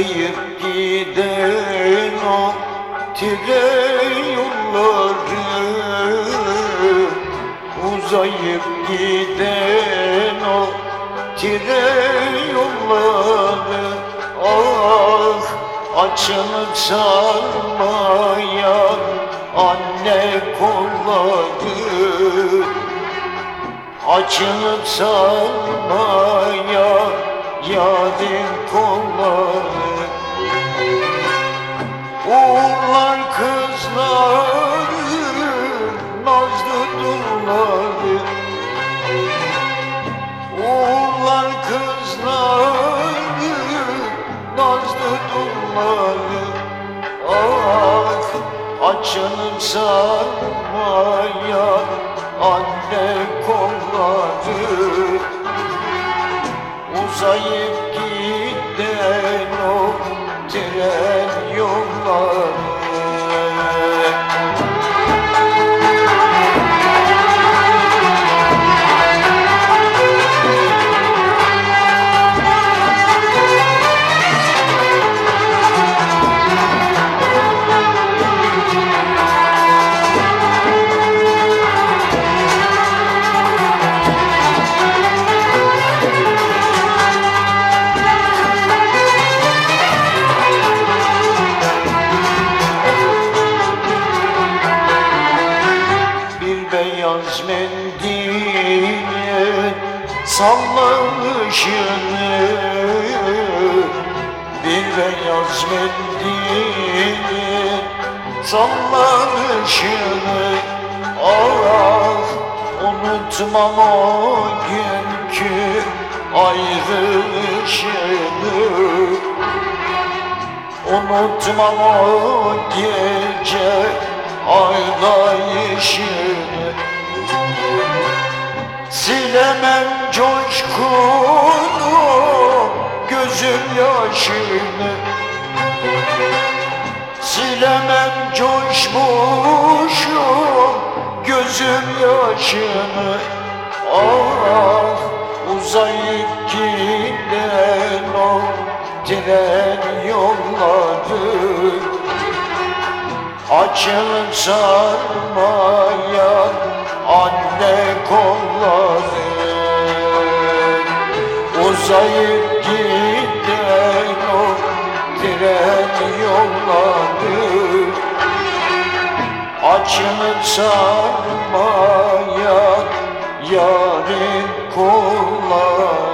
Uzayıp giden o tren yolları. Uzayıp giden o tren yolları. Ah açılıp sarmaya anne kolları. Açılıp sarmaya yarın kolları Oğlan kızları nazlı dulları. Oğlan kızları nazlı dulları. Ah açılıp sarmaya anne kolları Uzayıp giden o tren yolları beyaz mendile sallanışını bir beyaz mendile sallanışını ah unutmam o günkü ayrılışını Unutmam o gece ağlayışını Silemem coşkunu gözüm yaşını. Silemem coşmuşum gözüm yaşını. Ah uzayıp giden o tren yolları. Açılıp sarmaya Uzayıp giden o tren yolları Açılıp sarmaya yarın kolları